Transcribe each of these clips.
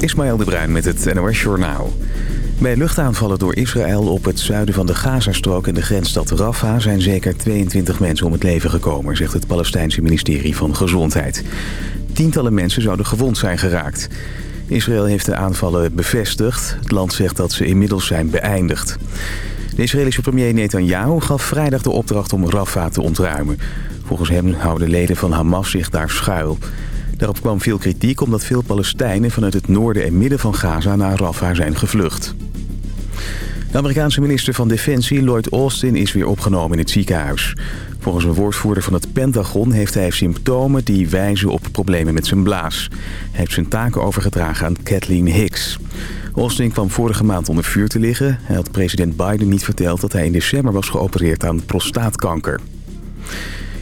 Ismaël de Bruin met het NOS Journaal. Bij luchtaanvallen door Israël op het zuiden van de Gazastrook en de grensstad Rafah... zijn zeker 22 mensen om het leven gekomen, zegt het Palestijnse ministerie van Gezondheid. Tientallen mensen zouden gewond zijn geraakt. Israël heeft de aanvallen bevestigd. Het land zegt dat ze inmiddels zijn beëindigd. De Israëlische premier Netanyahu gaf vrijdag de opdracht om Rafah te ontruimen. Volgens hem houden leden van Hamas zich daar schuil... Daarop kwam veel kritiek omdat veel Palestijnen vanuit het noorden en midden van Gaza naar Rafah zijn gevlucht. De Amerikaanse minister van Defensie Lloyd Austin is weer opgenomen in het ziekenhuis. Volgens een woordvoerder van het Pentagon heeft hij symptomen die wijzen op problemen met zijn blaas. Hij heeft zijn taken overgedragen aan Kathleen Hicks. Austin kwam vorige maand onder vuur te liggen. Hij had president Biden niet verteld dat hij in december was geopereerd aan prostaatkanker.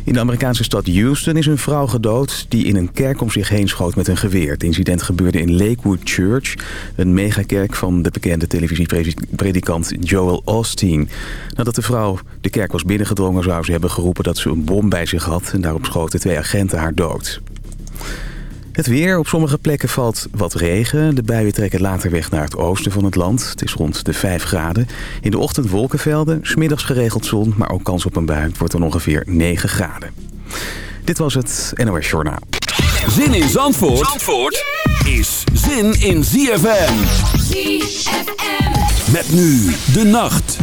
In de Amerikaanse stad Houston is een vrouw gedood die in een kerk om zich heen schoot met een geweer. Het incident gebeurde in Lakewood Church, een megakerk van de bekende televisiepredikant Joel Osteen. Nadat de vrouw de kerk was binnengedrongen zou ze hebben geroepen dat ze een bom bij zich had en daarop schoten twee agenten haar dood. Het weer. Op sommige plekken valt wat regen. De buien trekken later weg naar het oosten van het land. Het is rond de 5 graden. In de ochtend wolkenvelden, smiddags geregeld zon, maar ook kans op een bui. Het wordt dan ongeveer 9 graden. Dit was het NOS Journaal. Zin in Zandvoort, Zandvoort is zin in ZFM. ZFM. Met nu de nacht.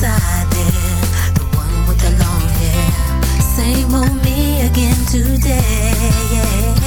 Grow. You can fix your nose if you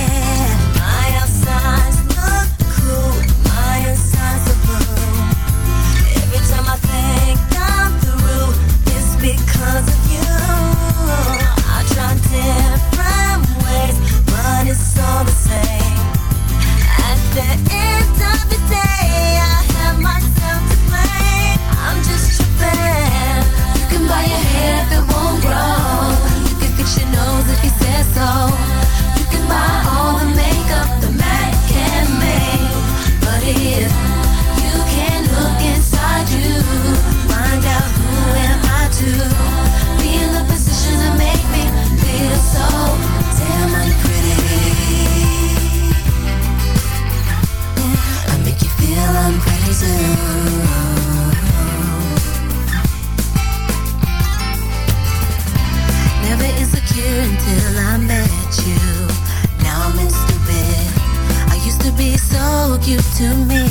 said so.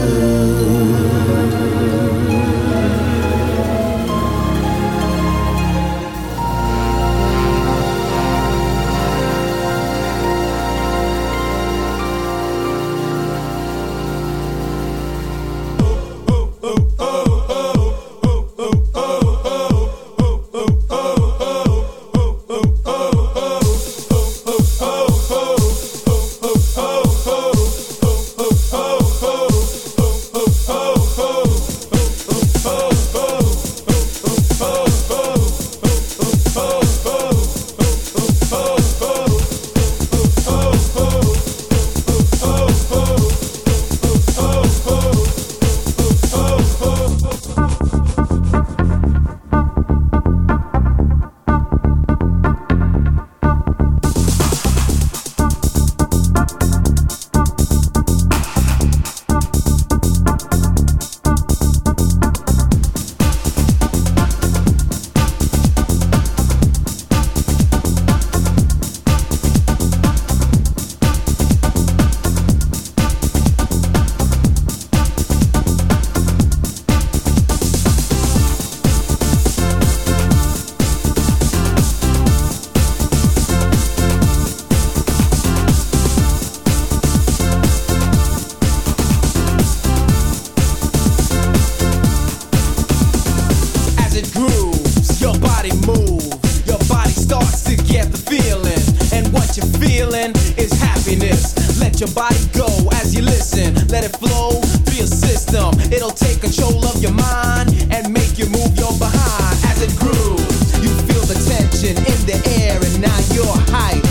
Is happiness. Let your body go as you listen, let it flow through your system. It'll take control of your mind and make you move your behind as it grooves. You feel the tension in the air, and now you're hype.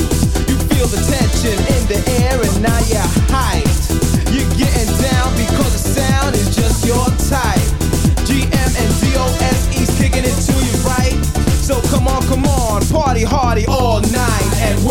Night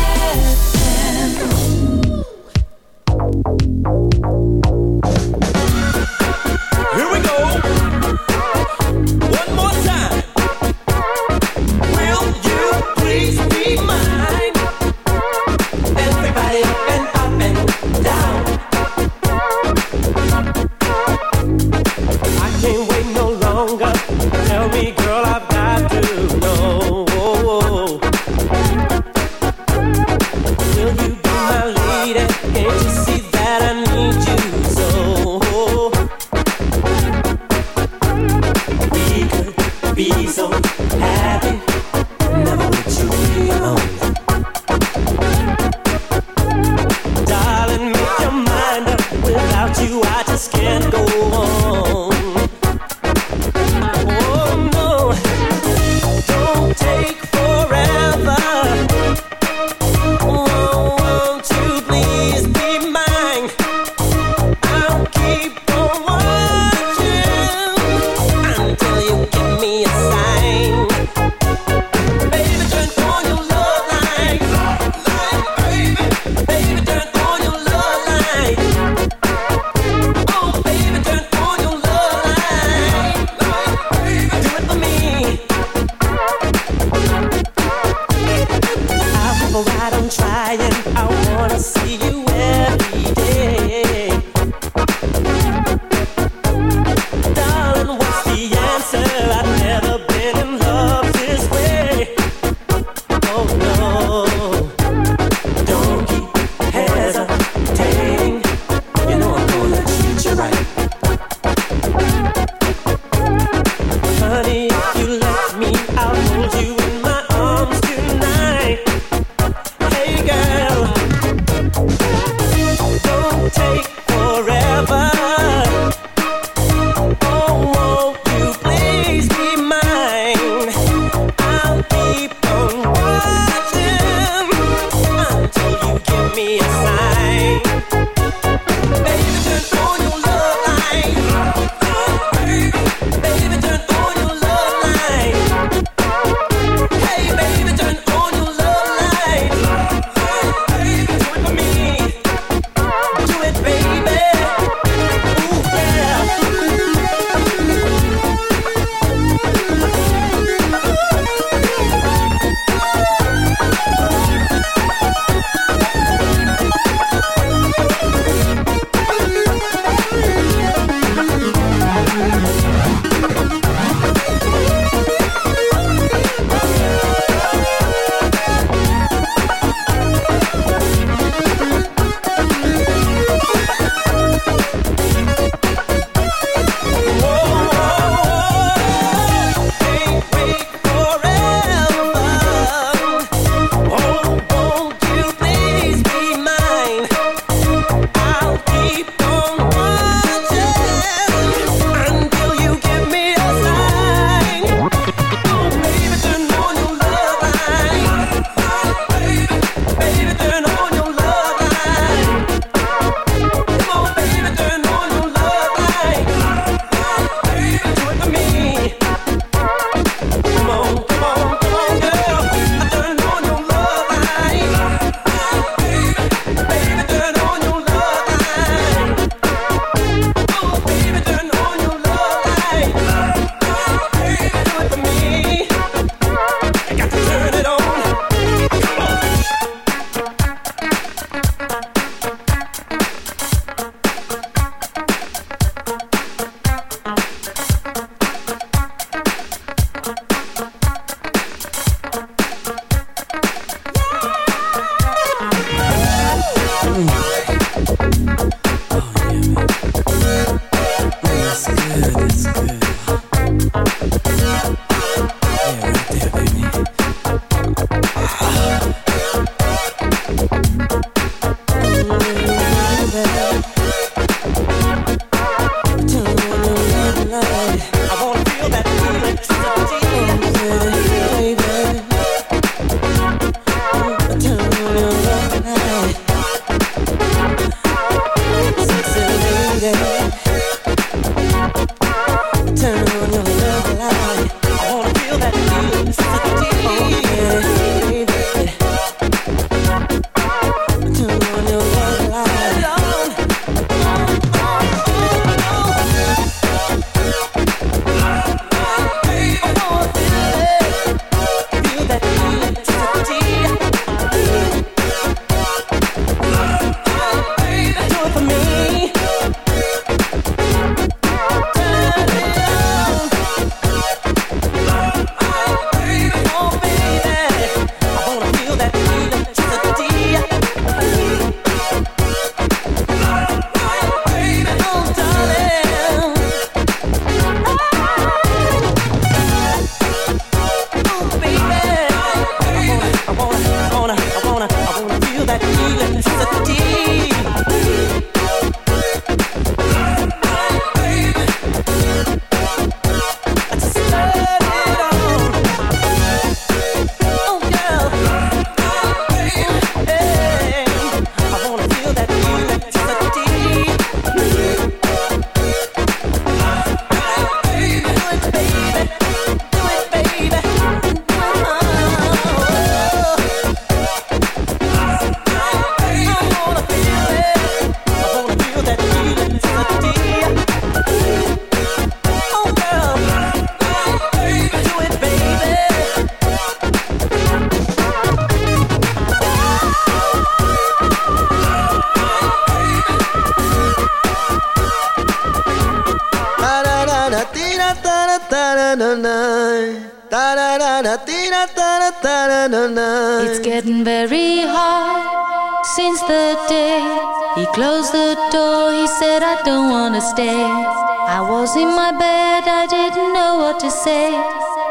Say.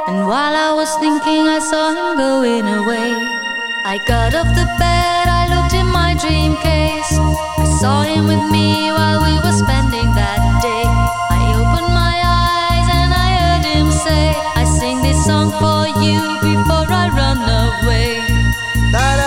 And while I was thinking, I saw him going away. I got off the bed, I looked in my dream case. I saw him with me while we were spending that day. I opened my eyes and I heard him say, I sing this song for you before I run away. I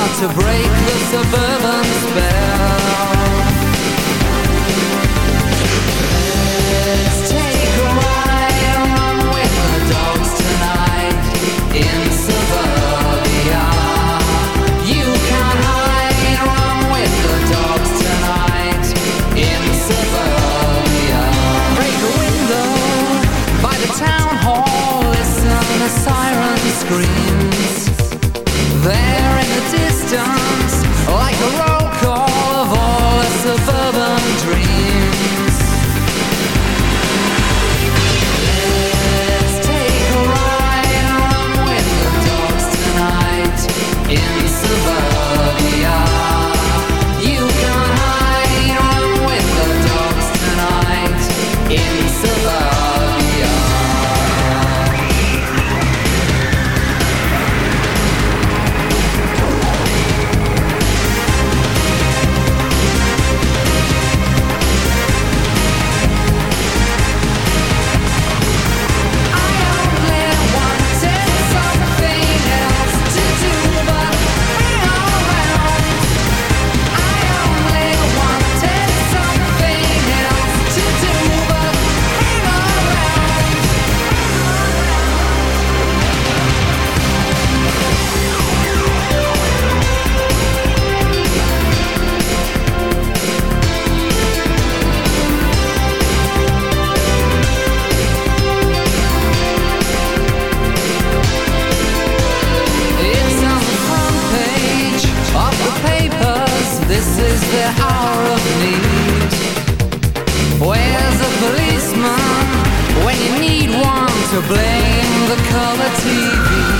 hard to break the suburban spell. Let's take a ride with the dogs tonight in suburbia. You can hide run with the dogs tonight in suburbia. Break a window by the town hall Listen the sirens scream. This is the hour of need. Where's the policeman when you need one to blame the color TV?